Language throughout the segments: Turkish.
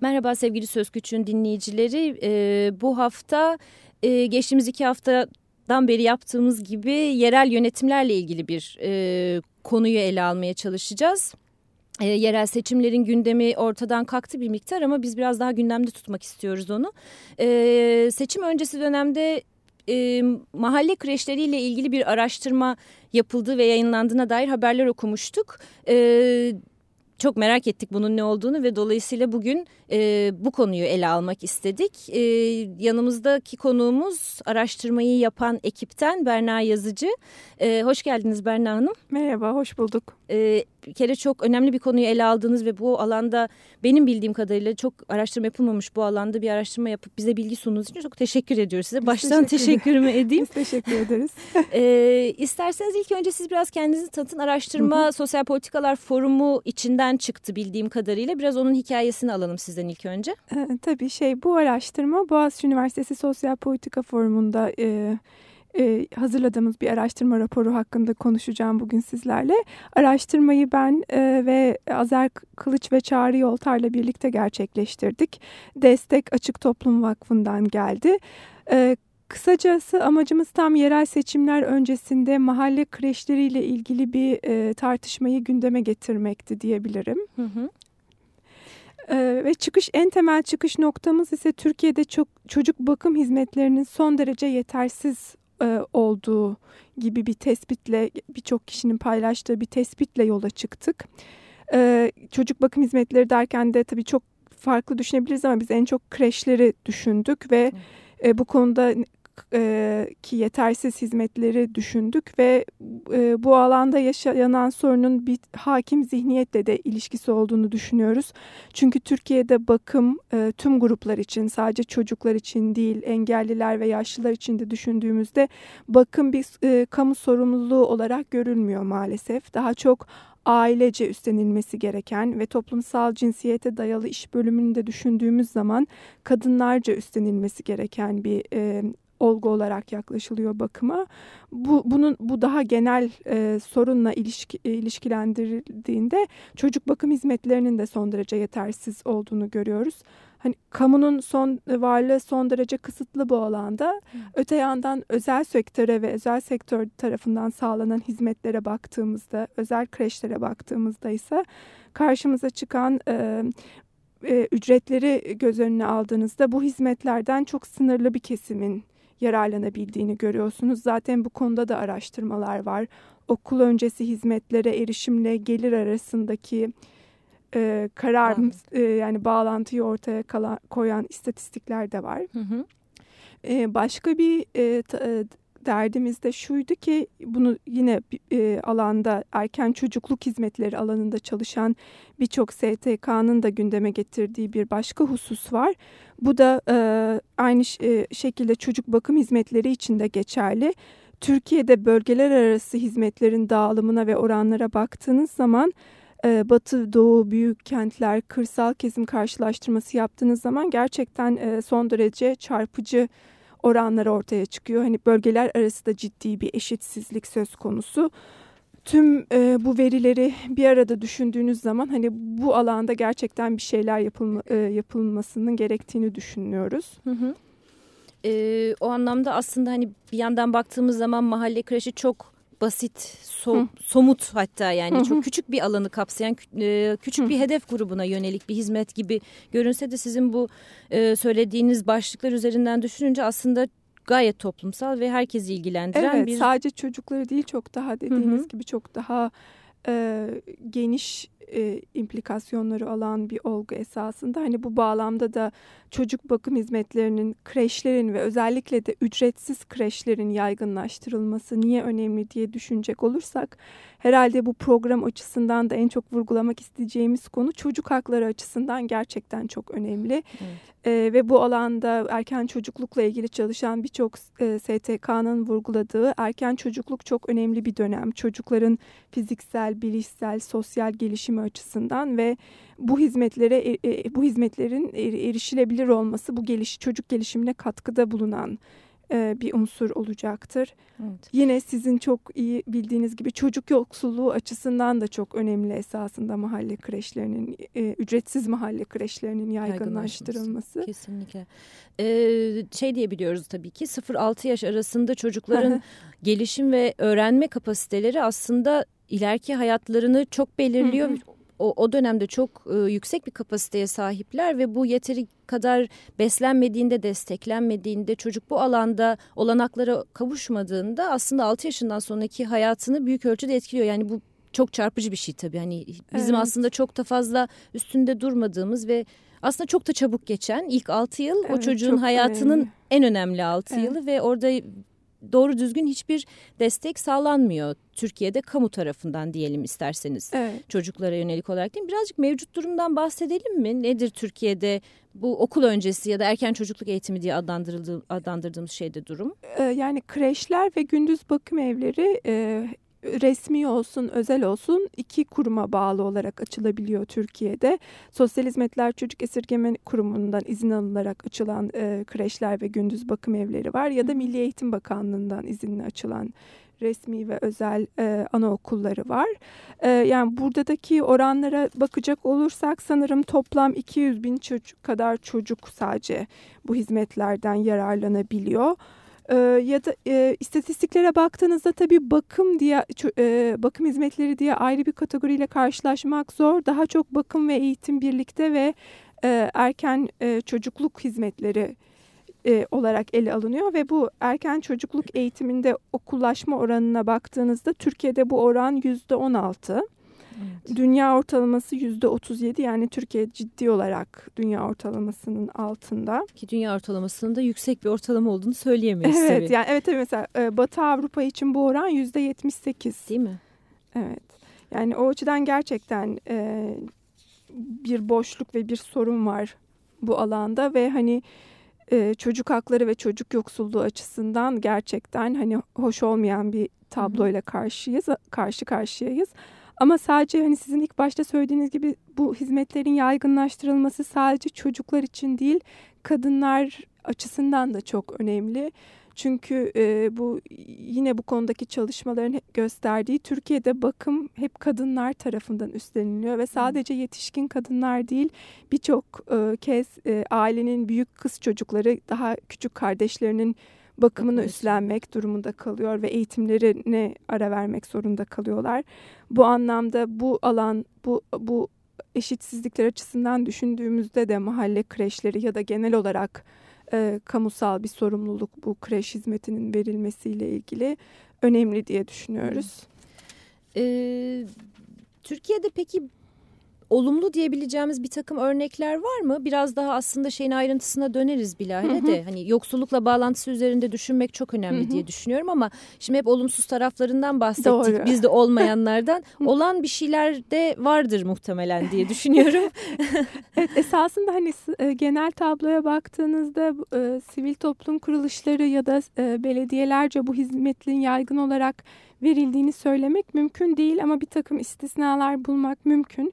Merhaba sevgili Söz dinleyicileri. Ee, bu hafta e, geçtiğimiz iki haftadan beri yaptığımız gibi yerel yönetimlerle ilgili bir e, konuyu ele almaya çalışacağız. E, yerel seçimlerin gündemi ortadan kalktı bir miktar ama biz biraz daha gündemde tutmak istiyoruz onu. E, seçim öncesi dönemde e, mahalle kreşleriyle ilgili bir araştırma yapıldığı ve yayınlandığına dair haberler okumuştuk. E, çok merak ettik bunun ne olduğunu ve dolayısıyla bugün e, bu konuyu ele almak istedik. E, yanımızdaki konuğumuz araştırmayı yapan ekipten Berna Yazıcı. E, hoş geldiniz Berna Hanım. Merhaba, hoş bulduk. E, bir kere çok önemli bir konuyu ele aldınız ve bu alanda benim bildiğim kadarıyla çok araştırma yapılmamış bu alanda bir araştırma yapıp bize bilgi sunduğunuz için çok teşekkür ediyoruz size. Biz Baştan teşekkür teşekkürümü edeyim. Biz teşekkür ederiz. e, isterseniz ilk önce siz biraz kendinizi tanıtın. Araştırma. Sosyal Politikalar Forumu içinden çıktı bildiğim kadarıyla. Biraz onun hikayesini alalım sizden ilk önce. E, tabii şey bu araştırma Boğaziçi Üniversitesi Sosyal Politika Forumu'nda... E, e, hazırladığımız bir araştırma raporu hakkında konuşacağım bugün sizlerle. Araştırmayı ben e, ve Azer Kılıç ve Çağrı Yoltar'la birlikte gerçekleştirdik. Destek Açık Toplum Vakfı'ndan geldi. E, Kısacası amacımız tam yerel seçimler öncesinde mahalle kreşleriyle ilgili bir e, tartışmayı gündeme getirmekti diyebilirim. Hı hı. Ee, ve çıkış en temel çıkış noktamız ise Türkiye'de çok çocuk bakım hizmetlerinin son derece yetersiz e, olduğu gibi bir tespitle birçok kişinin paylaştığı bir tespitle yola çıktık. E, çocuk bakım hizmetleri derken de tabii çok farklı düşünebiliriz ama biz en çok kreşleri düşündük ve e, bu konuda e, ki yetersiz hizmetleri düşündük ve e, bu alanda yaşanan sorunun bir hakim zihniyetle de ilişkisi olduğunu düşünüyoruz. Çünkü Türkiye'de bakım e, tüm gruplar için sadece çocuklar için değil engelliler ve yaşlılar için de düşündüğümüzde bakım bir e, kamu sorumluluğu olarak görülmüyor maalesef. Daha çok ailece üstlenilmesi gereken ve toplumsal cinsiyete dayalı iş bölümünü de düşündüğümüz zaman kadınlarca üstlenilmesi gereken bir e, olgu olarak yaklaşılıyor bakıma. Bu bunun bu daha genel e, sorunla ilişki, ilişkilendirildiğinde çocuk bakım hizmetlerinin de son derece yetersiz olduğunu görüyoruz. Hani kamunun son varlığı son derece kısıtlı bu alanda. Öte yandan özel sektöre ve özel sektör tarafından sağlanan hizmetlere baktığımızda, özel kreşlere baktığımızda ise karşımıza çıkan e, e, ücretleri göz önüne aldığınızda bu hizmetlerden çok sınırlı bir kesimin yararlanabildiğini görüyorsunuz. Zaten bu konuda da araştırmalar var. Okul öncesi hizmetlere erişimle gelir arasındaki e, karar e, yani bağlantıyı ortaya kalan, koyan istatistikler de var. Hı hı. E, başka bir e, ta, e, derdimiz de şuydu ki bunu yine e, alanda erken çocukluk hizmetleri alanında çalışan birçok STK'nın da gündeme getirdiği bir başka husus var. Bu da e, aynı e, şekilde çocuk bakım hizmetleri için de geçerli. Türkiye'de bölgeler arası hizmetlerin dağılımına ve oranlara baktığınız zaman e, batı, doğu, büyük kentler, kırsal kesim karşılaştırması yaptığınız zaman gerçekten e, son derece çarpıcı oranları ortaya çıkıyor. Hani bölgeler arası da ciddi bir eşitsizlik söz konusu. Tüm e, bu verileri bir arada düşündüğünüz zaman hani bu alanda gerçekten bir şeyler yapılma, e, yapılmasının gerektiğini düşünüyoruz. Hı hı. E, o anlamda aslında hani bir yandan baktığımız zaman mahalle kreşi çok basit, so, somut hatta yani çok küçük bir alanı kapsayan e, küçük bir hedef grubuna yönelik bir hizmet gibi görünse de sizin bu e, söylediğiniz başlıklar üzerinden düşününce aslında gayet toplumsal ve herkesi ilgilendiren evet, bir... sadece çocukları değil çok daha dediğiniz Hı-hı. gibi çok daha e, geniş e, implikasyonları olan bir olgu esasında. Hani bu bağlamda da çocuk bakım hizmetlerinin, kreşlerin ve özellikle de ücretsiz kreşlerin yaygınlaştırılması niye önemli diye düşünecek olursak herhalde bu program açısından da en çok vurgulamak isteyeceğimiz konu çocuk hakları açısından gerçekten çok önemli. Evet. E, ve bu alanda erken çocuklukla ilgili çalışan birçok e, STK'nın vurguladığı erken çocukluk çok önemli bir dönem. Çocukların fiziksel, bilişsel, sosyal gelişimi açısından ve bu hizmetlere e, e bu hizmetlerin erişilebilir olması bu geliş çocuk gelişimine katkıda bulunan e, bir unsur olacaktır. Evet. Yine sizin çok iyi bildiğiniz gibi çocuk yoksulluğu açısından da çok önemli esasında mahalle kreşlerinin, e, ücretsiz mahalle kreşlerinin yaygınlaştırılması. Kesinlikle. Ee, şey diyebiliyoruz tabii ki 0-6 yaş arasında çocukların gelişim ve öğrenme kapasiteleri aslında ileriki hayatlarını çok belirliyor. Hı hı o, o dönemde çok e, yüksek bir kapasiteye sahipler ve bu yeteri kadar beslenmediğinde, desteklenmediğinde, çocuk bu alanda olanaklara kavuşmadığında aslında 6 yaşından sonraki hayatını büyük ölçüde etkiliyor. Yani bu çok çarpıcı bir şey tabii. Hani bizim evet. aslında çok da fazla üstünde durmadığımız ve aslında çok da çabuk geçen ilk 6 yıl evet, o çocuğun hayatının önemli. en önemli 6 evet. yılı ve orada doğru düzgün hiçbir destek sağlanmıyor. Türkiye'de kamu tarafından diyelim isterseniz evet. çocuklara yönelik olarak değil mi? Birazcık mevcut durumdan bahsedelim mi? Nedir Türkiye'de bu okul öncesi ya da erken çocukluk eğitimi diye adlandırıldığı, adlandırdığımız şeyde durum? Ee, yani kreşler ve gündüz bakım evleri e, resmi olsun, özel olsun iki kuruma bağlı olarak açılabiliyor Türkiye'de. Sosyal Hizmetler Çocuk Esirgeme Kurumu'ndan izin alınarak açılan e, kreşler ve gündüz bakım evleri var ya da Milli Eğitim Bakanlığı'ndan izinli açılan resmi ve özel e, anaokulları var. E, yani buradaki oranlara bakacak olursak sanırım toplam 200 bin çocuk kadar çocuk sadece bu hizmetlerden yararlanabiliyor. E, ya da e, istatistiklere baktığınızda tabii bakım diye e, bakım hizmetleri diye ayrı bir kategoriyle karşılaşmak zor. Daha çok bakım ve eğitim birlikte ve e, erken e, çocukluk hizmetleri e, olarak ele alınıyor ve bu erken çocukluk eğitiminde okullaşma oranına baktığınızda Türkiye'de bu oran yüzde on altı. Evet. Dünya ortalaması yüzde 37 yani Türkiye ciddi olarak dünya ortalamasının altında. Ki dünya ortalamasının da yüksek bir ortalama olduğunu söyleyemeyiz evet, tabii. Yani evet tabii mesela e, Batı Avrupa için bu oran yüzde 78. Değil mi? Evet. Yani o açıdan gerçekten e, bir boşluk ve bir sorun var bu alanda ve hani e, çocuk hakları ve çocuk yoksulluğu açısından gerçekten hani hoş olmayan bir tabloyla karşıyız, karşı karşıyayız. Ama sadece hani sizin ilk başta söylediğiniz gibi bu hizmetlerin yaygınlaştırılması sadece çocuklar için değil, kadınlar açısından da çok önemli. Çünkü e, bu yine bu konudaki çalışmaların gösterdiği Türkiye'de bakım hep kadınlar tarafından üstleniliyor ve sadece yetişkin kadınlar değil birçok e, kez e, ailenin büyük kız çocukları daha küçük kardeşlerinin bakımını üstlenmek durumunda kalıyor ve eğitimlerine ara vermek zorunda kalıyorlar. Bu anlamda bu alan bu bu eşitsizlikler açısından düşündüğümüzde de mahalle kreşleri ya da genel olarak e, kamusal bir sorumluluk bu kreş hizmetinin verilmesiyle ilgili önemli diye düşünüyoruz. Ee, Türkiye'de peki olumlu diyebileceğimiz bir takım örnekler var mı? Biraz daha aslında şeyin ayrıntısına döneriz bilahare de. Hani yoksullukla bağlantısı üzerinde düşünmek çok önemli hı hı. diye düşünüyorum ama şimdi hep olumsuz taraflarından bahsettik. Doğru. Biz de olmayanlardan. Olan bir şeyler de vardır muhtemelen diye düşünüyorum. evet, esasında hani e, genel tabloya baktığınızda e, sivil toplum kuruluşları ya da e, belediyelerce bu hizmetin yaygın olarak verildiğini söylemek mümkün değil ama bir takım istisnalar bulmak mümkün.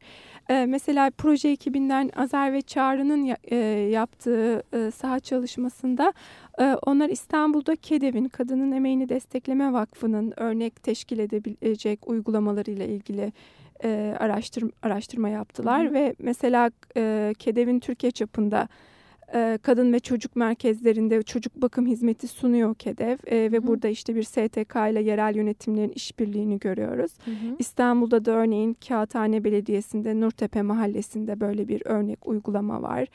E, mesela proje ekibinden Azer ve Çağrı'nın e, yaptığı e, saha çalışmasında e, onlar İstanbul'da KEDEV'in Kadının Emeğini Destekleme Vakfı'nın örnek teşkil edebilecek uygulamalarıyla ilgili e, araştır, araştırma yaptılar. Hı hı. Ve mesela e, KEDEV'in Türkiye çapında e, kadın ve çocuk merkezlerinde çocuk bakım hizmeti sunuyor KEDEV e, ve hı. burada işte bir STK ile yerel yönetimlerin işbirliğini görüyoruz. Hı hı. İstanbul'da da örneğin Kağıthane Belediyesi'nde Nurtepe Mahallesi'nde böyle bir örnek uygulama var.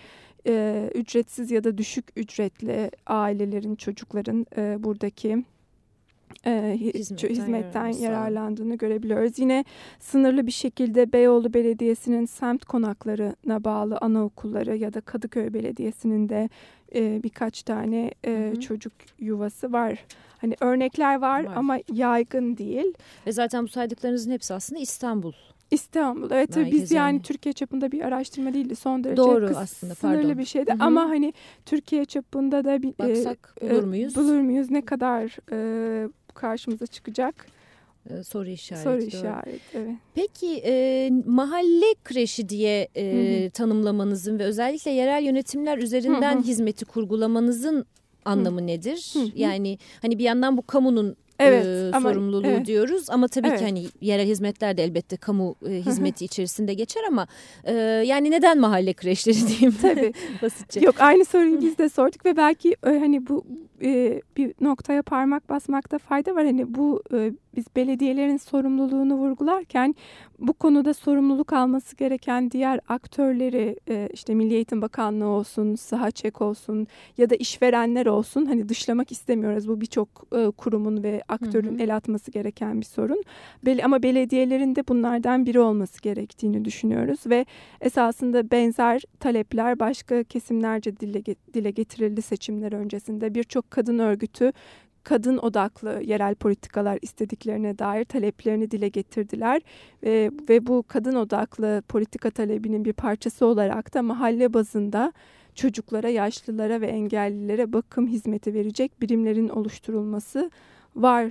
E, ücretsiz ya da düşük ücretli ailelerin, çocukların e, buradaki e, hizmetten, hizmetten yararlandığını görebiliyoruz. Yine sınırlı bir şekilde Beyoğlu Belediyesi'nin semt konaklarına bağlı anaokulları ya da Kadıköy Belediyesi'nin de e, birkaç tane e, çocuk yuvası var. Hani örnekler var, var ama yaygın değil. Ve zaten bu saydıklarınızın hepsi aslında İstanbul İstanbul. Evet Merkez biz yani, yani Türkiye çapında bir araştırma değildi. Son derece Doğru kıs, aslında pardon. sınırlı bir şeydi. Hı -hı. Ama hani Türkiye çapında da bir Baksak e, bulur muyuz? Bulur muyuz? Ne kadar e, karşımıza çıkacak? E, soru işareti. Soru işareti evet. Peki e, mahalle kreşi diye e, hı hı. tanımlamanızın ve özellikle yerel yönetimler üzerinden hı hı. hizmeti kurgulamanızın anlamı Hı. nedir? Hı. Yani hani bir yandan bu kamunun evet, e, ama, sorumluluğu evet. diyoruz ama tabii evet. ki hani yerel hizmetler de elbette kamu e, hizmeti içerisinde geçer ama e, yani neden mahalle kreşleri diyeyim tabii basitçe. Yok aynı soruyu biz de sorduk ve belki e, hani bu e, bir noktaya parmak basmakta fayda var hani bu e, biz belediyelerin sorumluluğunu vurgularken bu konuda sorumluluk alması gereken diğer aktörleri e, işte Milli Eğitim Bakanlığı olsun, SAHÇEK olsun ya da işverenler olsun hani dışlamak istemiyoruz. Bu birçok e, kurumun ve aktörün hı hı. el atması gereken bir sorun. Bel ama belediyelerin de bunlardan biri olması gerektiğini düşünüyoruz ve esasında benzer talepler başka kesimlerce dile, dile getirildi seçimler öncesinde. Birçok kadın örgütü kadın odaklı yerel politikalar istediklerine dair taleplerini dile getirdiler ve, ve bu kadın odaklı politika talebinin bir parçası olarak da mahalle bazında çocuklara, yaşlılara ve engellilere bakım hizmeti verecek birimlerin oluşturulması var.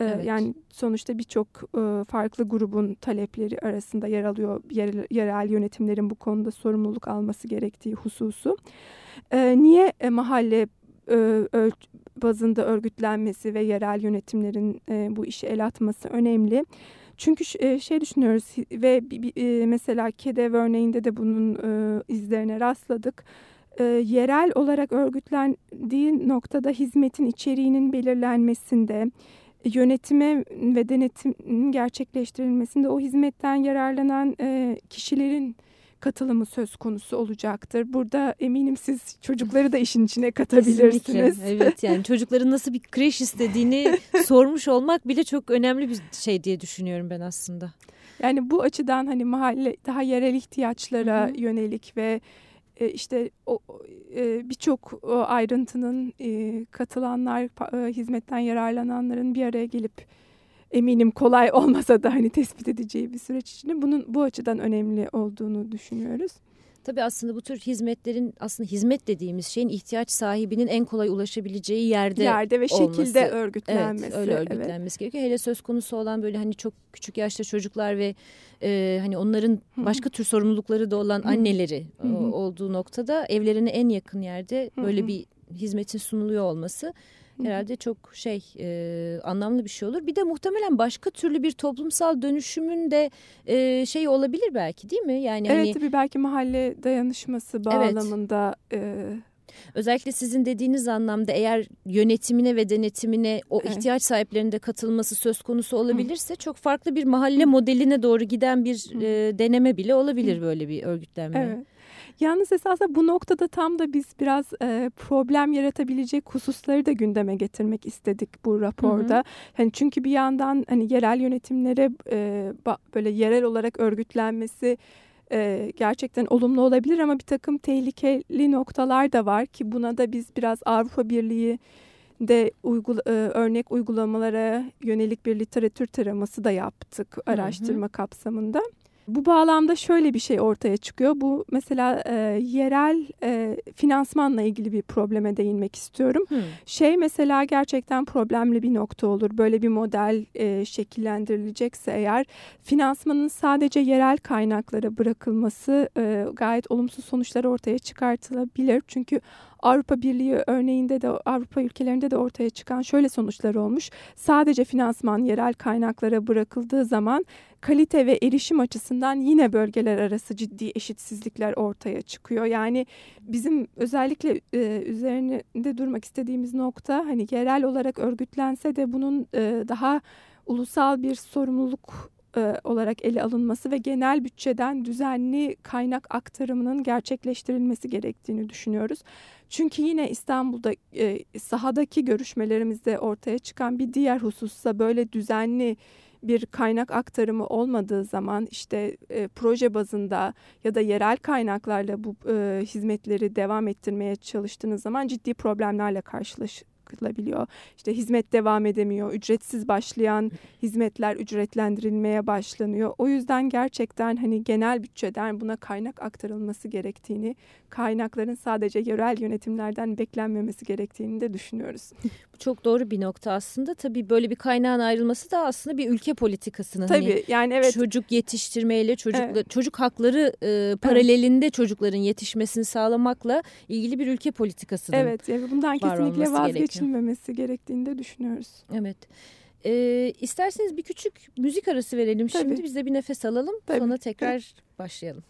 Ee, evet. Yani sonuçta birçok e, farklı grubun talepleri arasında yer alıyor yerel, yönetimlerin bu konuda sorumluluk alması gerektiği hususu. Ee, niye e, mahalle e, bazında örgütlenmesi ve yerel yönetimlerin bu işi el atması önemli. Çünkü şey düşünüyoruz ve mesela KEDEV örneğinde de bunun izlerine rastladık. E, yerel olarak örgütlendiği noktada hizmetin içeriğinin belirlenmesinde, yönetime ve denetimin gerçekleştirilmesinde o hizmetten yararlanan e, kişilerin katılımı söz konusu olacaktır. Burada eminim siz çocukları da işin içine katabilirsiniz. Kesinlikle. Evet yani çocukların nasıl bir kreş istediğini sormuş olmak bile çok önemli bir şey diye düşünüyorum ben aslında. Yani bu açıdan hani mahalle daha yerel ihtiyaçlara Hı -hı. yönelik ve işte o e, birçok ayrıntının e, katılanlar, hizmetten yararlananların bir araya gelip eminim kolay olmasa da hani tespit edeceği bir süreç içinde bunun bu açıdan önemli olduğunu düşünüyoruz. Tabii aslında bu tür hizmetlerin aslında hizmet dediğimiz şeyin ihtiyaç sahibinin en kolay ulaşabileceği yerde yerde ve olması. şekilde örgütlenmesi. Evet, öyle örgütlenmesi evet. gerekiyor. Hele söz konusu olan böyle hani çok küçük yaşta çocuklar ve e, hani onların başka tür sorumlulukları da olan anneleri -hı. olduğu noktada evlerine en yakın yerde böyle bir hizmetin sunuluyor olması herhalde çok şey e, anlamlı bir şey olur. Bir de muhtemelen başka türlü bir toplumsal dönüşümün de e, şey olabilir belki değil mi? Yani evet hani, tabii belki mahalle dayanışması bağlamında evet. e, Özellikle sizin dediğiniz anlamda eğer yönetimine ve denetimine o evet. ihtiyaç sahiplerinde katılması söz konusu olabilirse Hı. çok farklı bir mahalle Hı. modeline doğru giden bir e, deneme bile olabilir Hı. böyle bir örgütlenme. Evet. Yalnız esasında bu noktada tam da biz biraz e, problem yaratabilecek hususları da gündeme getirmek istedik bu raporda. Hı hı. Hani çünkü bir yandan hani yerel yönetimlere e, böyle yerel olarak örgütlenmesi e, gerçekten olumlu olabilir ama bir takım tehlikeli noktalar da var ki buna da biz biraz Avrupa Birliği de uygul e, örnek uygulamalara yönelik bir literatür taraması da yaptık araştırma hı hı. kapsamında. Bu bağlamda şöyle bir şey ortaya çıkıyor. Bu mesela e, yerel e, finansmanla ilgili bir probleme değinmek istiyorum. Hmm. Şey mesela gerçekten problemli bir nokta olur. Böyle bir model e, şekillendirilecekse eğer finansmanın sadece yerel kaynaklara bırakılması e, gayet olumsuz sonuçlar ortaya çıkartılabilir. Çünkü Avrupa Birliği örneğinde de Avrupa ülkelerinde de ortaya çıkan şöyle sonuçlar olmuş. Sadece finansman yerel kaynaklara bırakıldığı zaman kalite ve erişim açısından yine bölgeler arası ciddi eşitsizlikler ortaya çıkıyor. Yani bizim özellikle e, üzerinde durmak istediğimiz nokta hani yerel olarak örgütlense de bunun e, daha ulusal bir sorumluluk e, olarak ele alınması ve genel bütçeden düzenli kaynak aktarımının gerçekleştirilmesi gerektiğini düşünüyoruz. Çünkü yine İstanbul'da e, sahadaki görüşmelerimizde ortaya çıkan bir diğer husussa böyle düzenli bir kaynak aktarımı olmadığı zaman işte e, proje bazında ya da yerel kaynaklarla bu e, hizmetleri devam ettirmeye çalıştığınız zaman ciddi problemlerle karşılaş, bırakılabiliyor. İşte hizmet devam edemiyor. Ücretsiz başlayan hizmetler ücretlendirilmeye başlanıyor. O yüzden gerçekten hani genel bütçeden buna kaynak aktarılması gerektiğini, kaynakların sadece yerel yönetimlerden beklenmemesi gerektiğini de düşünüyoruz. Bu çok doğru bir nokta aslında. Tabii böyle bir kaynağın ayrılması da aslında bir ülke politikasının Tabii hani yani evet çocuk yetiştirmeyle çocuk evet. çocuk hakları e, paralelinde evet. çocukların yetişmesini sağlamakla ilgili bir ülke politikasının Evet yani bundan kesinlikle vazgeçilmemesi gerekiyor. gerektiğini de düşünüyoruz. Evet. E, isterseniz bir küçük müzik arası verelim Tabii. şimdi. Biz de bir nefes alalım. Tabii. Sonra tekrar başlayalım.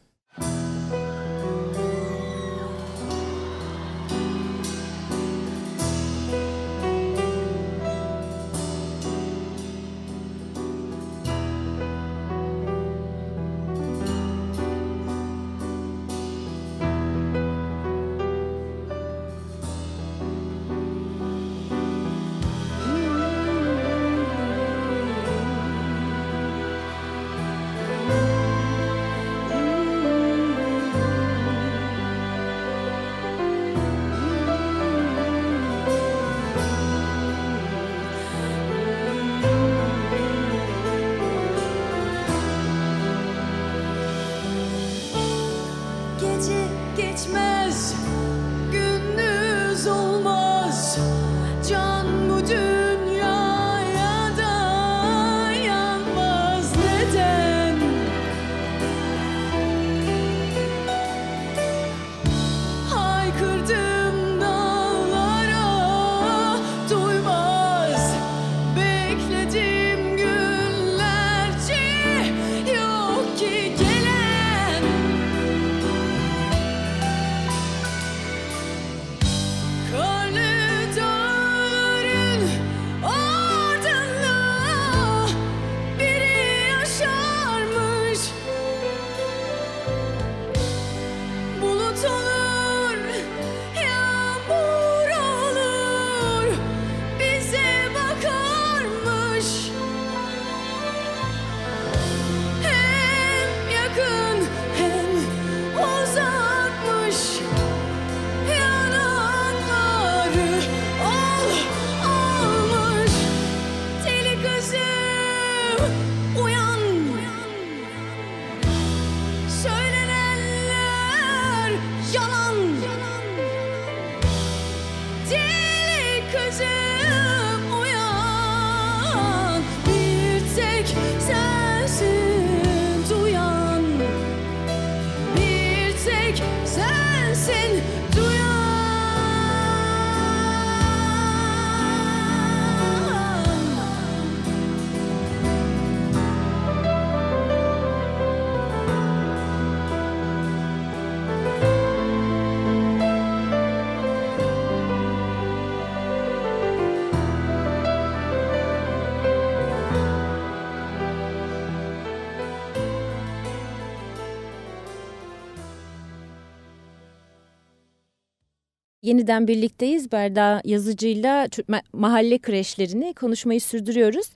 kırdı. Yeniden birlikteyiz. Berda Yazıcı'yla mahalle kreşlerini konuşmayı sürdürüyoruz.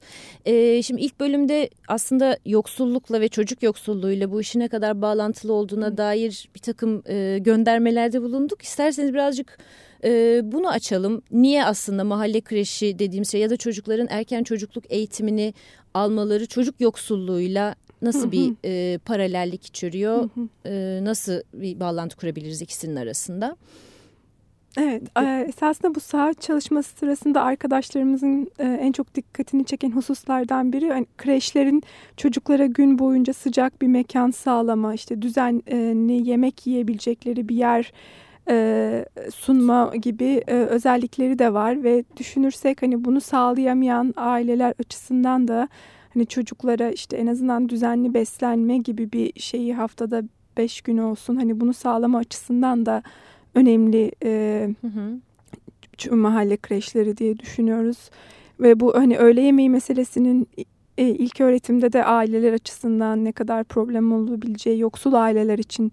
Ee, şimdi ilk bölümde aslında yoksullukla ve çocuk yoksulluğuyla bu işin ne kadar bağlantılı olduğuna Hı. dair bir takım e, göndermelerde bulunduk. İsterseniz birazcık e, bunu açalım. Niye aslında mahalle kreşi dediğimiz şey ya da çocukların erken çocukluk eğitimini almaları çocuk yoksulluğuyla nasıl bir e, paralellik içeriyor? E, nasıl bir bağlantı kurabiliriz ikisinin arasında? Evet, esasında bu saha çalışması sırasında arkadaşlarımızın en çok dikkatini çeken hususlardan biri hani kreşlerin çocuklara gün boyunca sıcak bir mekan sağlama, işte düzenli yemek yiyebilecekleri bir yer sunma gibi özellikleri de var ve düşünürsek hani bunu sağlayamayan aileler açısından da hani çocuklara işte en azından düzenli beslenme gibi bir şeyi haftada beş gün olsun hani bunu sağlama açısından da önemli e, hı hı. mahalle kreşleri diye düşünüyoruz. Ve bu hani öğle yemeği meselesinin e, ilk öğretimde de aileler açısından ne kadar problem olabileceği yoksul aileler için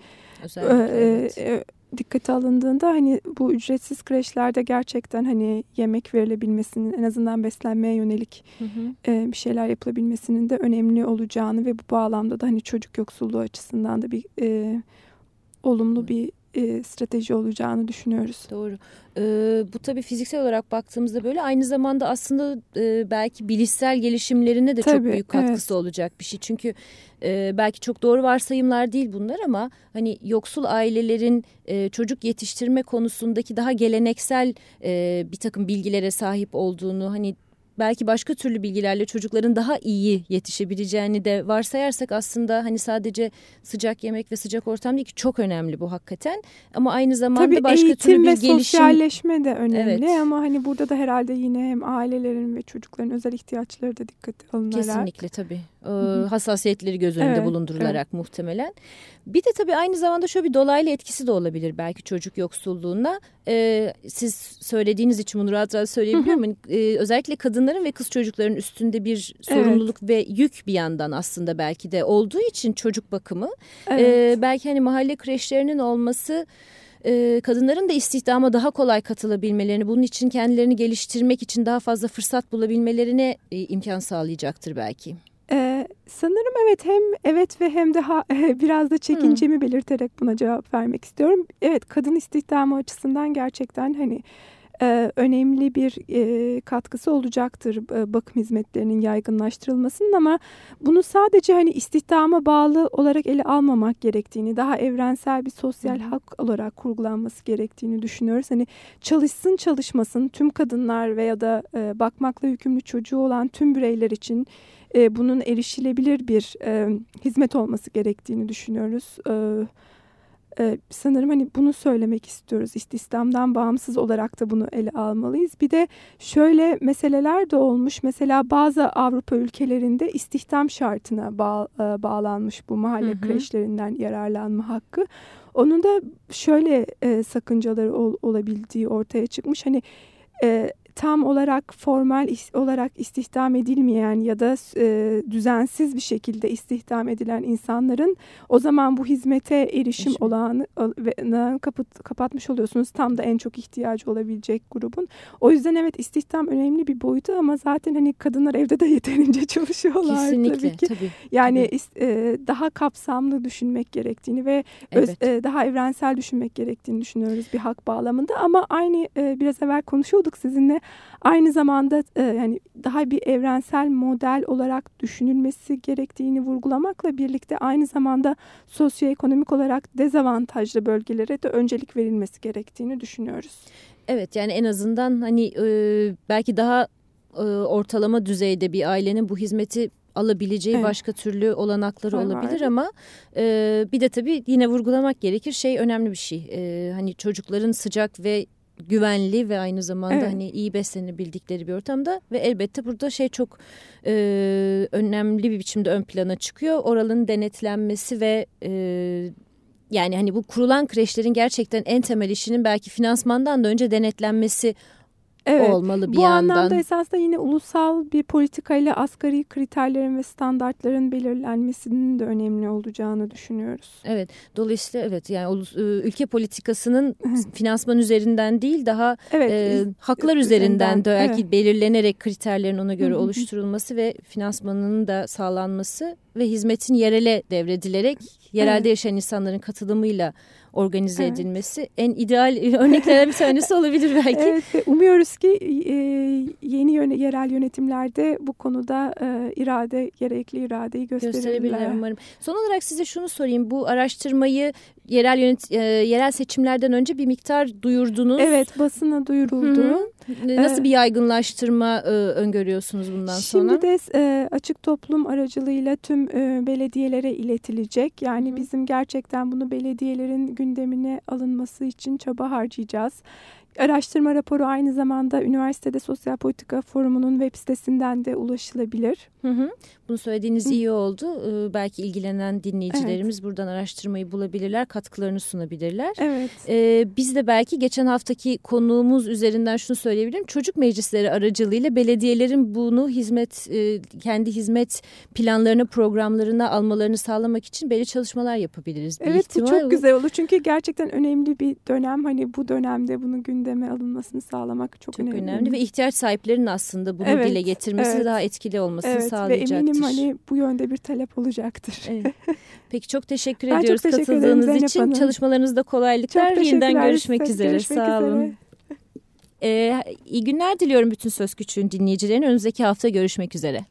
e, evet. e, dikkate alındığında hani bu ücretsiz kreşlerde gerçekten hani yemek verilebilmesinin en azından beslenmeye yönelik hı hı. E, bir şeyler yapılabilmesinin de önemli olacağını ve bu bağlamda da hani çocuk yoksulluğu açısından da bir e, olumlu bir e, strateji olacağını düşünüyoruz. Doğru. Ee, bu tabii fiziksel olarak baktığımızda böyle aynı zamanda aslında e, belki bilişsel gelişimlerine de tabii, çok büyük katkısı evet. olacak bir şey. Çünkü e, belki çok doğru varsayımlar değil bunlar ama hani yoksul ailelerin e, çocuk yetiştirme konusundaki daha geleneksel e, bir takım bilgilere sahip olduğunu hani belki başka türlü bilgilerle çocukların daha iyi yetişebileceğini de varsayarsak aslında hani sadece sıcak yemek ve sıcak ortam değil ki çok önemli bu hakikaten. Ama aynı zamanda Tabii başka türlü bir gelişim. Tabii sosyalleşme de önemli evet. ama hani burada da herhalde yine hem ailelerin ve çocukların özel ihtiyaçları da dikkate alınarak. Kesinlikle tabii. Ee, hassasiyetleri göz önünde evet, bulundurularak evet. muhtemelen. Bir de tabii aynı zamanda şöyle bir dolaylı etkisi de olabilir belki çocuk yoksulluğuna. Ee, siz söylediğiniz için bunu rahat rahat söyleyebiliyorum. Hani, ee, özellikle kadınların ve kız çocukların üstünde bir sorumluluk evet. ve yük bir yandan aslında belki de olduğu için çocuk bakımı. Evet. E, belki hani mahalle kreşlerinin olması e, kadınların da istihdama daha kolay katılabilmelerini, bunun için kendilerini geliştirmek için daha fazla fırsat bulabilmelerine e, imkan sağlayacaktır belki. Ee, sanırım evet hem evet ve hem de ha, biraz da çekincemi hmm. belirterek buna cevap vermek istiyorum. Evet kadın istihdamı açısından gerçekten hani e, önemli bir e, katkısı olacaktır e, bakım hizmetlerinin yaygınlaştırılmasının ama bunu sadece hani istihdama bağlı olarak ele almamak gerektiğini, daha evrensel bir sosyal Hı. hak olarak kurgulanması gerektiğini düşünüyoruz. Hani çalışsın çalışmasın tüm kadınlar veya da e, bakmakla yükümlü çocuğu olan tüm bireyler için e, bunun erişilebilir bir e, hizmet olması gerektiğini düşünüyoruz. E, e, sanırım hani bunu söylemek istiyoruz. İstihdamdan bağımsız olarak da bunu ele almalıyız. Bir de şöyle meseleler de olmuş. Mesela bazı Avrupa ülkelerinde istihdam şartına bağ, e, bağlanmış bu mahalle hı hı. kreşlerinden yararlanma hakkı. Onun da şöyle e, sakıncaları ol, olabildiği ortaya çıkmış. Hani e, tam olarak formal olarak istihdam edilmeyen ya da e, düzensiz bir şekilde istihdam edilen insanların o zaman bu hizmete erişim Eşim. olağını kapat, kapatmış oluyorsunuz. Tam da en çok ihtiyacı olabilecek grubun. O yüzden evet istihdam önemli bir boyutu ama zaten hani kadınlar evde de yeterince çalışıyorlar Kesinlikle, tabii ki. Tabii, yani tabii. E, daha kapsamlı düşünmek gerektiğini ve evet. öz, e, daha evrensel düşünmek gerektiğini düşünüyoruz bir hak bağlamında ama aynı e, biraz evvel konuşuyorduk sizinle Aynı zamanda e, yani daha bir evrensel model olarak düşünülmesi gerektiğini vurgulamakla birlikte aynı zamanda sosyoekonomik olarak dezavantajlı bölgelere de öncelik verilmesi gerektiğini düşünüyoruz. Evet yani en azından hani e, belki daha e, ortalama düzeyde bir ailenin bu hizmeti alabileceği evet. başka türlü olanakları var, olabilir ama e, bir de tabii yine vurgulamak gerekir şey önemli bir şey. E, hani çocukların sıcak ve güvenli ve aynı zamanda evet. hani iyi beslenebildikleri bir ortamda ve elbette burada şey çok e, önemli bir biçimde ön plana çıkıyor. Oralın denetlenmesi ve e, yani hani bu kurulan kreşlerin gerçekten en temel işinin belki finansmandan da önce denetlenmesi evet, olmalı bir bu yandan. Bu anlamda esasında yine ulusal bir politikayla asgari kriterlerin ve standartların belirlenmesinin de önemli olacağını düşünüyoruz. Evet dolayısıyla evet yani e, ülke politikasının finansman üzerinden değil daha evet, e, haklar üzerinden, üzerinden de belki evet. belirlenerek kriterlerin ona göre oluşturulması ve finansmanının da sağlanması ve hizmetin yerele devredilerek yerelde evet. yaşayan insanların katılımıyla organize evet. edilmesi en ideal örneklerden bir tanesi olabilir belki. Evet ve umuyoruz ki e, yeni yöne, yerel yönetimlerde bu konuda e, irade gerekli iradeyi gösterebilirler. umarım. Son olarak size şunu sorayım bu araştırmayı yerel yönet, e, yerel seçimlerden önce bir miktar duyurdunuz. Evet basına duyuruldu. Hı -hı. Nasıl bir yaygınlaştırma e, öngörüyorsunuz bundan Şimdi sonra? Şimdi de e, açık toplum aracılığıyla tüm e, belediyelere iletilecek. Yani Hı. bizim gerçekten bunu belediyelerin gündemine alınması için çaba harcayacağız. Araştırma raporu aynı zamanda üniversitede Sosyal Politika Forumu'nun web sitesinden de ulaşılabilir. Hı hı. Bunu söylediğiniz hı. iyi oldu. Ee, belki ilgilenen dinleyicilerimiz evet. buradan araştırmayı bulabilirler, katkılarını sunabilirler. Evet. Ee, biz de belki geçen haftaki konuğumuz üzerinden şunu söyleyebilirim. Çocuk meclisleri aracılığıyla belediyelerin bunu hizmet, e, kendi hizmet planlarını, programlarına almalarını sağlamak için belli çalışmalar yapabiliriz. Bir evet ihtimal. bu çok güzel olur. Çünkü gerçekten önemli bir dönem. Hani bu dönemde bunu gün gündeme alınmasını sağlamak çok, çok önemli. önemli. Ve ihtiyaç sahiplerinin aslında bunu evet, dile getirmesi evet. daha etkili olmasını evet, sağlayacaktır. Ve eminim hani bu yönde bir talep olacaktır. Evet. Peki çok teşekkür ben ediyoruz çok teşekkür katıldığınız ederim, için. Hanım. Çalışmalarınızda kolaylıklar. Yeniden görüşmek üzere. Görüşmek Sağ üzere. olun. Ee, iyi günler diliyorum bütün Söz Küçüğün dinleyicilerine. Önümüzdeki hafta görüşmek üzere.